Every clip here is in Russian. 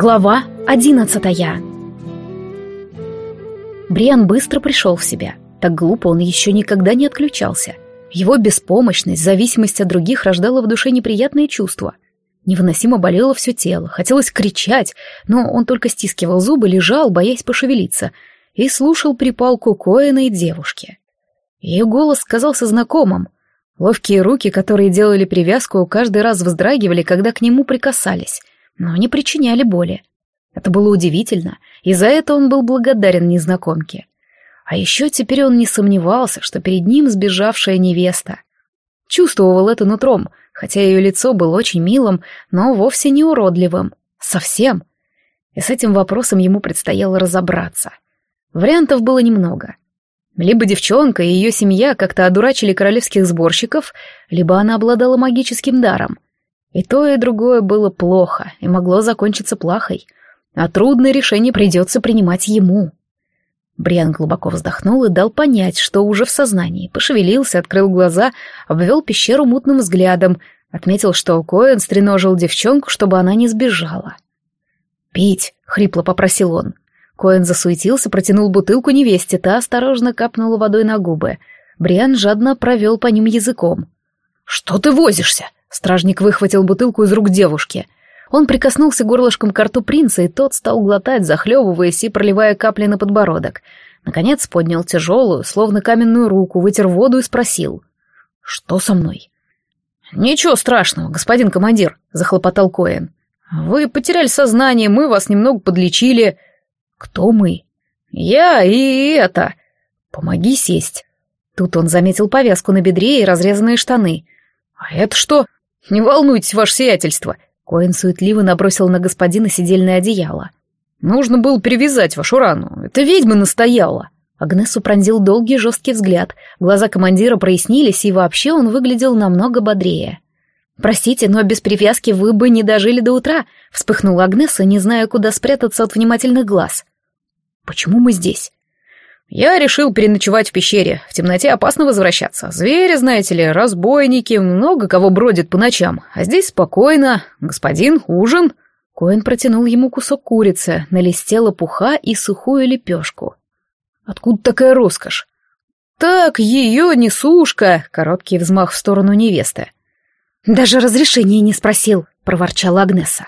Глава одиннадцатая Бриан быстро пришел в себя. Так глупо он еще никогда не отключался. Его беспомощность, зависимость от других рождала в душе неприятные чувства. Невыносимо болело все тело, хотелось кричать, но он только стискивал зубы, лежал, боясь пошевелиться, и слушал припалку Коэна и девушки. Ее голос казался знакомым. Ловкие руки, которые делали привязку, каждый раз вздрагивали, когда к нему прикасались — но не причиняли боли. Это было удивительно, и за это он был благодарен незнакомке. А еще теперь он не сомневался, что перед ним сбежавшая невеста. Чувствовал это нутром, хотя ее лицо было очень милым, но вовсе не уродливым. Совсем. И с этим вопросом ему предстояло разобраться. Вариантов было немного. Либо девчонка и ее семья как-то одурачили королевских сборщиков, либо она обладала магическим даром — и то, и другое было плохо и могло закончиться плахой, а трудное решение придется принимать ему. Бриан глубоко вздохнул и дал понять, что уже в сознании, пошевелился, открыл глаза, обвел пещеру мутным взглядом, отметил, что Коэн стреножил девчонку, чтобы она не сбежала. «Пить!» — хрипло попросил он. Коэн засуетился, протянул бутылку невесте, та осторожно капнула водой на губы. Бриан жадно провел по ним языком. «Что ты возишься?» Стражник выхватил бутылку из рук девушки. Он прикоснулся горлышком к рту принца, и тот стал глотать, захлебываясь и проливая капли на подбородок. Наконец поднял тяжелую, словно каменную руку, вытер воду и спросил. «Что со мной?» «Ничего страшного, господин командир», — захлопотал Коэн. «Вы потеряли сознание, мы вас немного подлечили». «Кто мы?» «Я и это». «Помоги сесть». Тут он заметил повязку на бедре и разрезанные штаны. «А это что?» «Не волнуйтесь, ваше сиятельство!» Коэн суетливо набросил на господина сидельное одеяло. «Нужно было перевязать вашу рану. Это ведьма настояла!» Агнесу пронзил долгий жесткий взгляд. Глаза командира прояснились, и вообще он выглядел намного бодрее. «Простите, но без привязки вы бы не дожили до утра», — вспыхнула Агнеса, не зная, куда спрятаться от внимательных глаз. «Почему мы здесь?» Я решил переночевать в пещере. В темноте опасно возвращаться. Звери, знаете ли, разбойники, много кого бродит по ночам. А здесь спокойно. Господин, ужин. Коэн протянул ему кусок курицы, на лопуха и сухую лепешку. Откуда такая роскошь? Так, ее несушка. Короткий взмах в сторону невесты. Даже разрешения не спросил, проворчала Агнеса.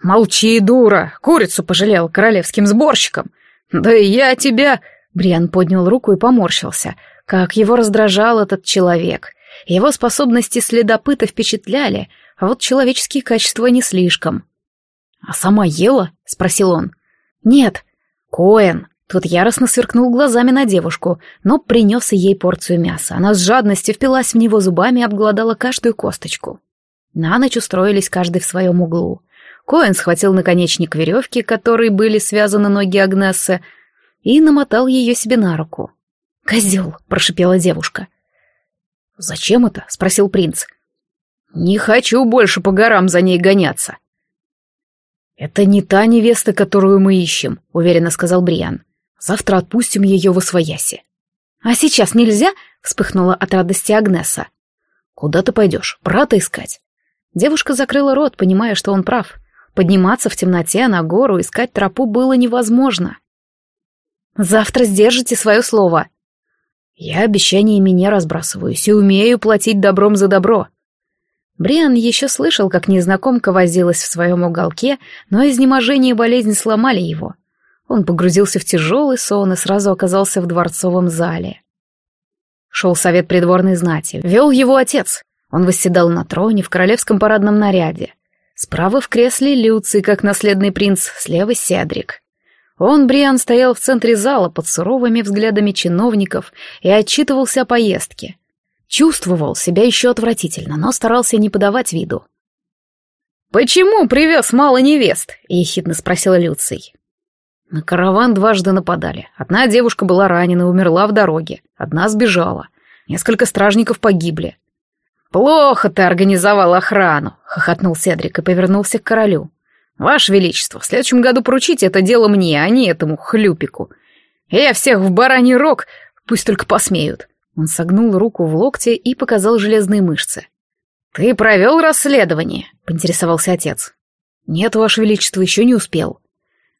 Молчи, дура, курицу пожалел королевским сборщиком. Да и я тебя... Бриан поднял руку и поморщился. Как его раздражал этот человек. Его способности следопыта впечатляли, а вот человеческие качества не слишком. «А сама ела?» — спросил он. «Нет». «Коэн». Тот яростно сверкнул глазами на девушку, но принес ей порцию мяса. Она с жадностью впилась в него зубами и обглодала каждую косточку. На ночь устроились каждый в своем углу. Коэн схватил наконечник веревки, которой были связаны ноги Агнессы, и намотал ее себе на руку. «Козел!» — прошипела девушка. «Зачем это?» — спросил принц. «Не хочу больше по горам за ней гоняться». «Это не та невеста, которую мы ищем», — уверенно сказал Бриан. «Завтра отпустим ее в Освояси». «А сейчас нельзя?» — вспыхнула от радости Агнеса. «Куда ты пойдешь? Брата искать?» Девушка закрыла рот, понимая, что он прав. Подниматься в темноте на гору, искать тропу было невозможно. Завтра сдержите свое слово. Я обещаниями не разбрасываюсь и умею платить добром за добро. Бриан еще слышал, как незнакомка возилась в своем уголке, но изнеможение и болезнь сломали его. Он погрузился в тяжелый сон и сразу оказался в дворцовом зале. Шел совет придворной знати. Вел его отец. Он восседал на троне в королевском парадном наряде. Справа в кресле Люций, как наследный принц, слева Седрик. Он, Бриан, стоял в центре зала под суровыми взглядами чиновников и отчитывался о поездке. Чувствовал себя еще отвратительно, но старался не подавать виду. «Почему привез мало невест?» — ехидно спросила Люций. На караван дважды нападали. Одна девушка была ранена и умерла в дороге. Одна сбежала. Несколько стражников погибли. «Плохо ты организовал охрану», — хохотнул Седрик и повернулся к королю. «Ваше Величество, в следующем году поручите это дело мне, а не этому хлюпику. Я всех в бараний рог, пусть только посмеют». Он согнул руку в локте и показал железные мышцы. «Ты провел расследование?» — поинтересовался отец. Нет, Ваше Величество, еще не успел.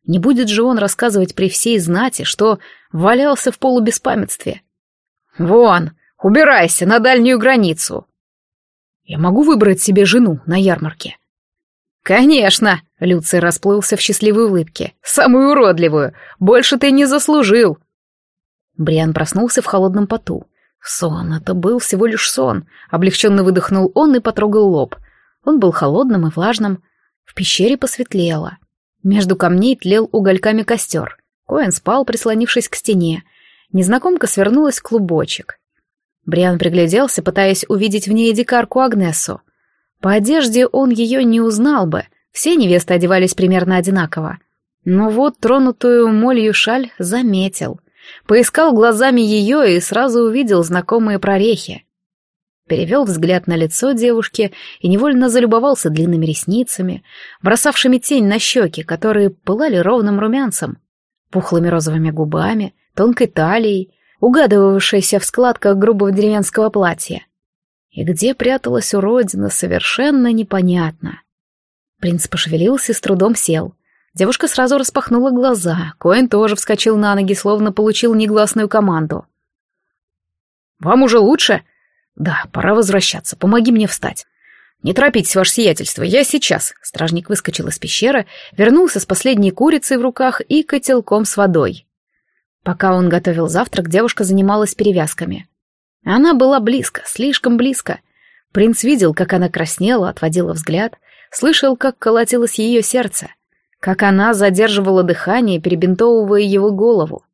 Не будет же он рассказывать при всей знати, что валялся в полубеспамятстве. Вон, убирайся на дальнюю границу. Я могу выбрать себе жену на ярмарке? Конечно, Люций расплылся в счастливой улыбке. Самую уродливую. Больше ты не заслужил. Бриан проснулся в холодном поту. Сон, это был всего лишь сон. Облегченно выдохнул он и потрогал лоб. Он был холодным и влажным. В пещере посветлело. Между камней тлел угольками костер. Коэн спал, прислонившись к стене. Незнакомка свернулась клубочек. Бриан пригляделся, пытаясь увидеть в ней дикарку Агнесу. По одежде он ее не узнал бы, все невесты одевались примерно одинаково. Но вот тронутую молью шаль заметил. Поискал глазами ее и сразу увидел знакомые прорехи перевел взгляд на лицо девушки и невольно залюбовался длинными ресницами, бросавшими тень на щеки, которые пылали ровным румянцем, пухлыми розовыми губами, тонкой талией, угадывавшейся в складках грубого деревенского платья. И где пряталась уродина, совершенно непонятно. Принц пошевелился и с трудом сел. Девушка сразу распахнула глаза, Коэн тоже вскочил на ноги, словно получил негласную команду. «Вам уже лучше?» «Да, пора возвращаться. Помоги мне встать». «Не торопитесь, ваше сиятельство, я сейчас». Стражник выскочил из пещеры, вернулся с последней курицей в руках и котелком с водой. Пока он готовил завтрак, девушка занималась перевязками. Она была близко, слишком близко. Принц видел, как она краснела, отводила взгляд, слышал, как колотилось ее сердце, как она задерживала дыхание, перебинтовывая его голову.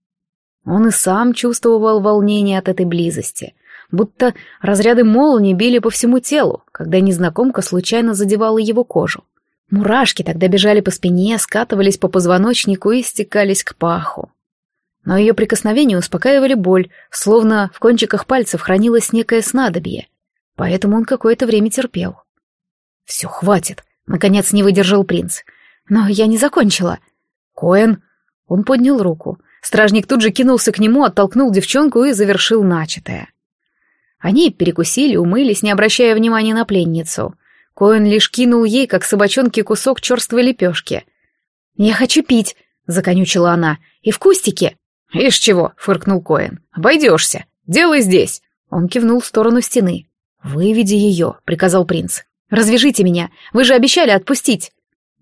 Он и сам чувствовал волнение от этой близости — будто разряды молнии били по всему телу, когда незнакомка случайно задевала его кожу. Мурашки тогда бежали по спине, скатывались по позвоночнику и стекались к паху. Но ее прикосновения успокаивали боль, словно в кончиках пальцев хранилось некое снадобье. Поэтому он какое-то время терпел. «Все, хватит», — наконец не выдержал принц. «Но я не закончила». «Коэн...» Он поднял руку. Стражник тут же кинулся к нему, оттолкнул девчонку и завершил начатое. Они перекусили, умылись, не обращая внимания на пленницу. Коэн лишь кинул ей, как собачонке, кусок черствой лепешки. «Я хочу пить», — законючила она, — «и в кустике». «Ишь чего», — фыркнул Коэн, — «обойдешься. Делай здесь». Он кивнул в сторону стены. «Выведи ее», — приказал принц. «Развяжите меня, вы же обещали отпустить».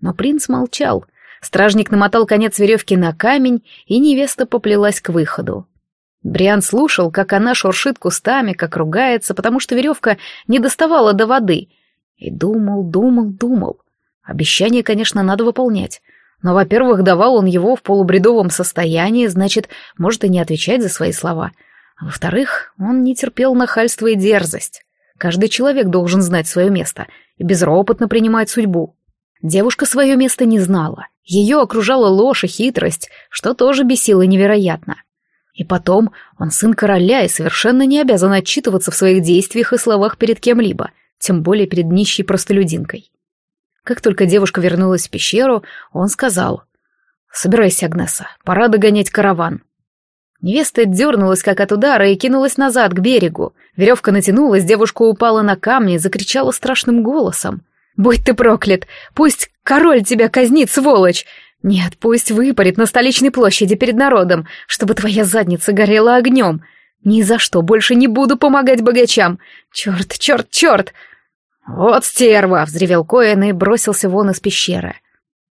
Но принц молчал. Стражник намотал конец веревки на камень, и невеста поплелась к выходу. Бриан слушал, как она шуршит кустами, как ругается, потому что веревка не доставала до воды. И думал, думал, думал. Обещание, конечно, надо выполнять. Но, во-первых, давал он его в полубредовом состоянии, значит, может и не отвечать за свои слова. А во-вторых, он не терпел нахальство и дерзость. Каждый человек должен знать свое место и безропотно принимать судьбу. Девушка свое место не знала. Ее окружала ложь и хитрость, что тоже бесило невероятно. И потом, он сын короля и совершенно не обязан отчитываться в своих действиях и словах перед кем-либо, тем более перед нищей простолюдинкой. Как только девушка вернулась в пещеру, он сказал, «Собирайся, Агнеса, пора догонять караван». Невеста дернулась как от удара и кинулась назад, к берегу. Веревка натянулась, девушка упала на камни закричала страшным голосом. «Будь ты проклят! Пусть король тебя казнит, сволочь! Нет, пусть выпарит на столичной площади перед народом, чтобы твоя задница горела огнем. Ни за что больше не буду помогать богачам. Черт, черт, черт!» «Вот стерва!» — взревел Коэн и бросился вон из пещеры.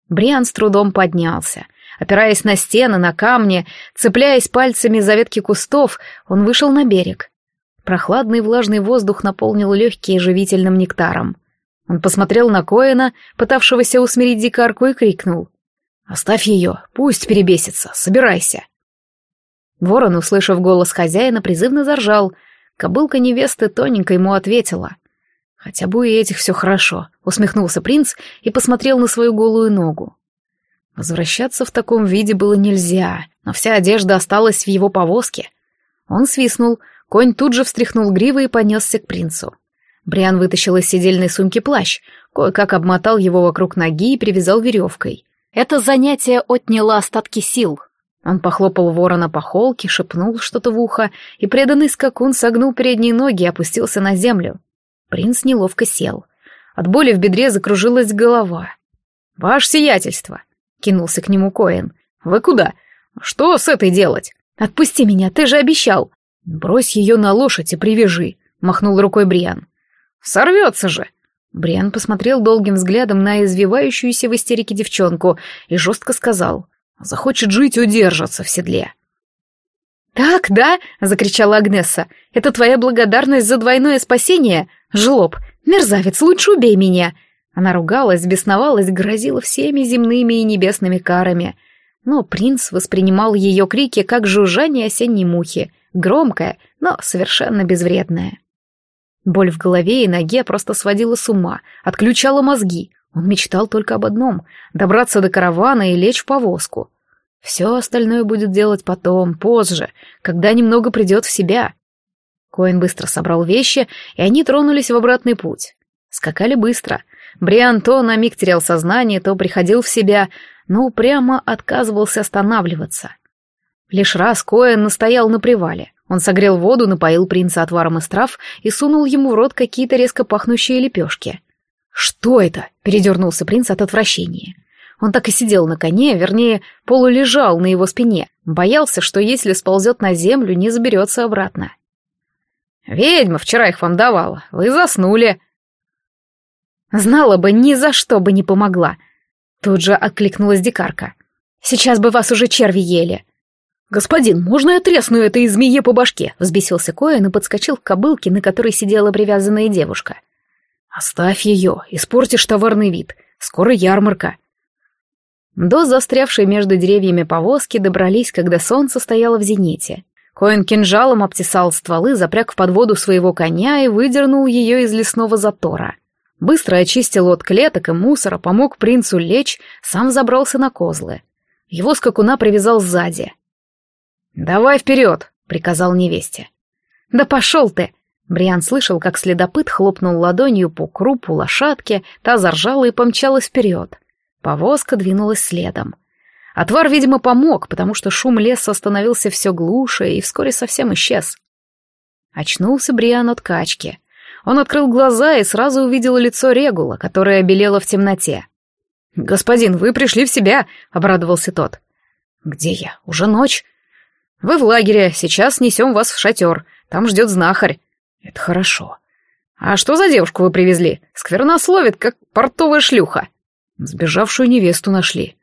Бриан с трудом поднялся. Опираясь на стены, на камни, цепляясь пальцами за ветки кустов, он вышел на берег. Прохладный влажный воздух наполнил легкие живительным нектаром. Он посмотрел на Коэна, пытавшегося усмирить дикарку, и крикнул. «Оставь ее, пусть перебесится, собирайся». Ворон, услышав голос хозяина, призывно заржал. Кобылка невесты тоненько ему ответила. «Хотя бы и этих все хорошо», — усмехнулся принц и посмотрел на свою голую ногу. Возвращаться в таком виде было нельзя, но вся одежда осталась в его повозке. Он свистнул, конь тут же встряхнул гривы и понесся к принцу. Бриан вытащил из сидельной сумки плащ, кое-как обмотал его вокруг ноги и привязал веревкой. Это занятие отняло остатки сил. Он похлопал ворона по холке, шепнул что-то в ухо, и преданный скакун согнул передние ноги и опустился на землю. Принц неловко сел. От боли в бедре закружилась голова. «Ваше сиятельство!» — кинулся к нему Коэн. «Вы куда? Что с этой делать?» «Отпусти меня, ты же обещал!» «Брось ее на лошадь и привяжи», — махнул рукой Бриан. «Сорвется же!» Бриан посмотрел долгим взглядом на извивающуюся в истерике девчонку и жестко сказал. «Захочет жить, удержаться в седле». «Так, да?» — закричала Агнесса. «Это твоя благодарность за двойное спасение? Жлоб, мерзавец, лучше убей меня!» Она ругалась, бесновалась, грозила всеми земными и небесными карами. Но принц воспринимал ее крики как жужжание осенней мухи, громкое, но совершенно безвредное. Боль в голове и ноге просто сводила с ума, отключала мозги. Он мечтал только об одном — добраться до каравана и лечь в повозку. Все остальное будет делать потом, позже, когда немного придет в себя. Коин быстро собрал вещи, и они тронулись в обратный путь. Скакали быстро. Бриан то на миг терял сознание, то приходил в себя, но упрямо отказывался останавливаться. Лишь раз Коэн настоял на привале. Он согрел воду, напоил принца отваром из трав и сунул ему в рот какие-то резко пахнущие лепешки. «Что это?» — передернулся принц от отвращения. Он так и сидел на коне, вернее, полулежал на его спине, боялся, что если сползет на землю, не заберется обратно. «Ведьма вчера их вам давала, вы заснули». «Знала бы, ни за что бы не помогла», — тут же откликнулась дикарка. «Сейчас бы вас уже черви ели». «Господин, можно я тресну этой змее по башке?» — взбесился Коэн и подскочил к кобылке, на которой сидела привязанная девушка. «Оставь ее, испортишь товарный вид. Скоро ярмарка». До застрявшей между деревьями повозки добрались, когда солнце стояло в зените. Коэн кинжалом обтесал стволы, запряг в подводу своего коня и выдернул ее из лесного затора. Быстро очистил от клеток и мусора, помог принцу лечь, сам забрался на козлы. Его скакуна привязал сзади. «Давай вперед!» — приказал невесте. «Да пошел ты!» Бриан слышал, как следопыт хлопнул ладонью по крупу лошадки, та заржала и помчалась вперед. Повозка двинулась следом. Отвар, видимо, помог, потому что шум леса становился все глуше и вскоре совсем исчез. Очнулся Бриан от качки. Он открыл глаза и сразу увидел лицо Регула, которое обелело в темноте. «Господин, вы пришли в себя!» — обрадовался тот. «Где я? Уже ночь?» «Вы в лагере, сейчас несем вас в шатер, там ждет знахарь». «Это хорошо». «А что за девушку вы привезли? Сквернословит, как портовая шлюха». Сбежавшую невесту нашли.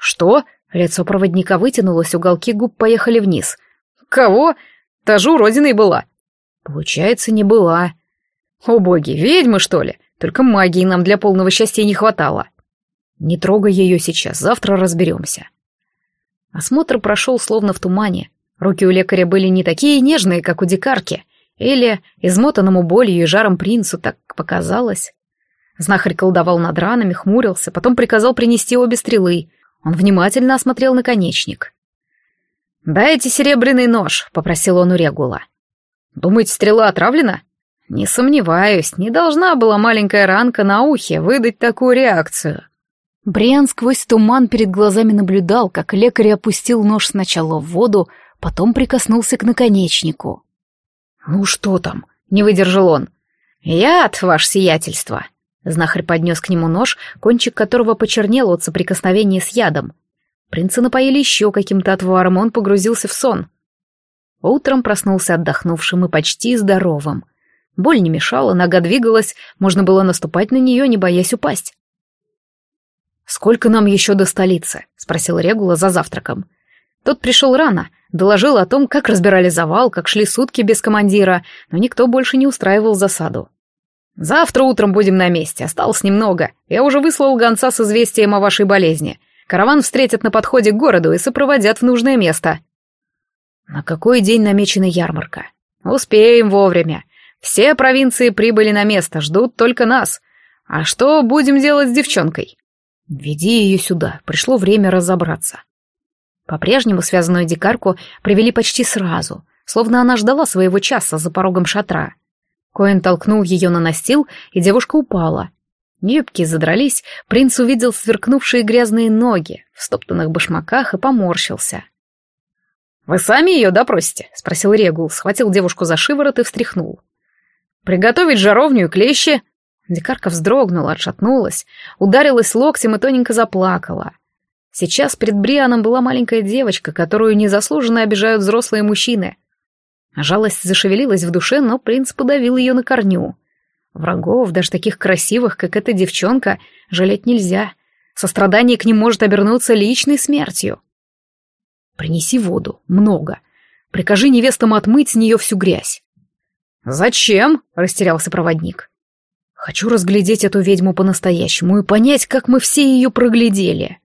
«Что?» Лицо проводника вытянулось, уголки губ поехали вниз. «Кого? Та же уродиной была». «Получается, не была». «О боги, ведьмы, что ли? Только магии нам для полного счастья не хватало». «Не трогай ее сейчас, завтра разберемся». Осмотр прошел словно в тумане. Руки у лекаря были не такие нежные, как у дикарки. Или измотанному болью и жаром принцу так показалось. Знахарь колдовал над ранами, хмурился, потом приказал принести обе стрелы. Он внимательно осмотрел наконечник. «Дайте серебряный нож», — попросил он у Регула. «Думаете, стрела отравлена?» «Не сомневаюсь, не должна была маленькая ранка на ухе выдать такую реакцию». Бриан сквозь туман перед глазами наблюдал, как лекарь опустил нож сначала в воду, потом прикоснулся к наконечнику. «Ну что там?» — не выдержал он. «Яд, ваше сиятельство!» Знахарь поднес к нему нож, кончик которого почернел от соприкосновения с ядом. Принца напоили еще каким-то отваром, он погрузился в сон. Утром проснулся отдохнувшим и почти здоровым. Боль не мешала, нога двигалась, можно было наступать на нее, не боясь упасть. «Сколько нам еще до столицы?» — спросил Регула за завтраком. Тот пришел рано, доложил о том, как разбирали завал, как шли сутки без командира, но никто больше не устраивал засаду. «Завтра утром будем на месте, осталось немного. Я уже выслал гонца с известием о вашей болезни. Караван встретят на подходе к городу и сопроводят в нужное место». «На какой день намечена ярмарка?» «Успеем вовремя. Все провинции прибыли на место, ждут только нас. А что будем делать с девчонкой?» «Веди ее сюда, пришло время разобраться». По-прежнему связанную дикарку привели почти сразу, словно она ждала своего часа за порогом шатра. Коэн толкнул ее на настил, и девушка упала. Юбки задрались, принц увидел сверкнувшие грязные ноги в стоптанных башмаках и поморщился. «Вы сами ее допросите?» — спросил Регул, схватил девушку за шиворот и встряхнул. «Приготовить жаровню и клещи?» Дикарка вздрогнула, отшатнулась, ударилась локтем и тоненько заплакала. Сейчас перед Брианом была маленькая девочка, которую незаслуженно обижают взрослые мужчины. Жалость зашевелилась в душе, но принц подавил ее на корню. Врагов, даже таких красивых, как эта девчонка, жалеть нельзя. Сострадание к ним может обернуться личной смертью. Принеси воду, много. Прикажи невестам отмыть с нее всю грязь. «Зачем?» — растерялся проводник. «Хочу разглядеть эту ведьму по-настоящему и понять, как мы все ее проглядели».